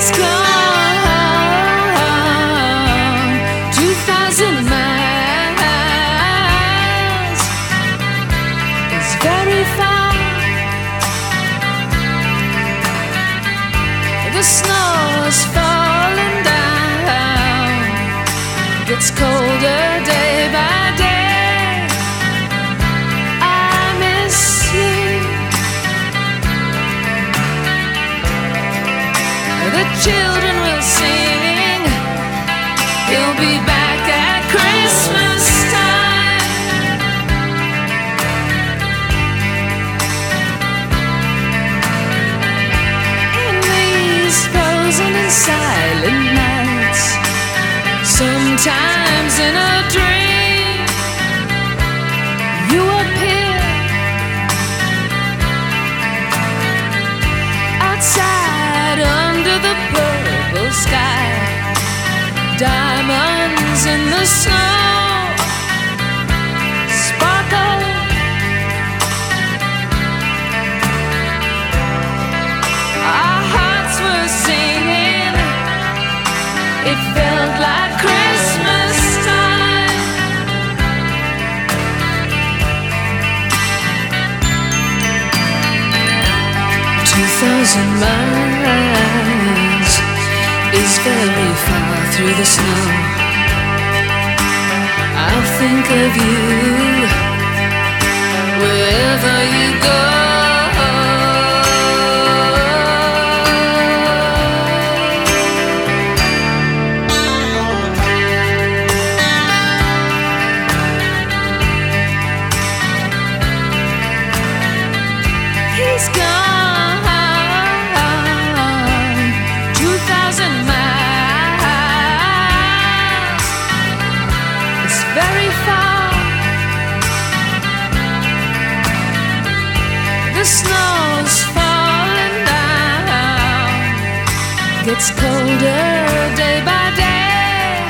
Gone 2,000 miles. It's very far. The snow is falling down. Gets colder thousand miles is very far through the snow. I'll think of you wherever you go. He's gone the snow's falling down. Gets colder day by day.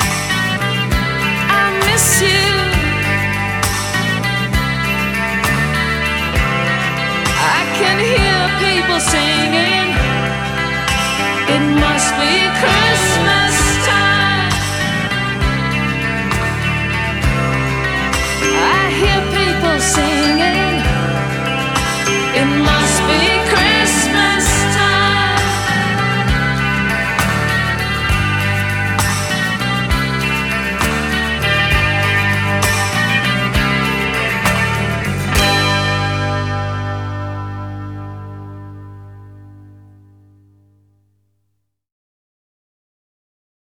I miss you. I can hear people singing. It must be Christmas time. I hear people singing.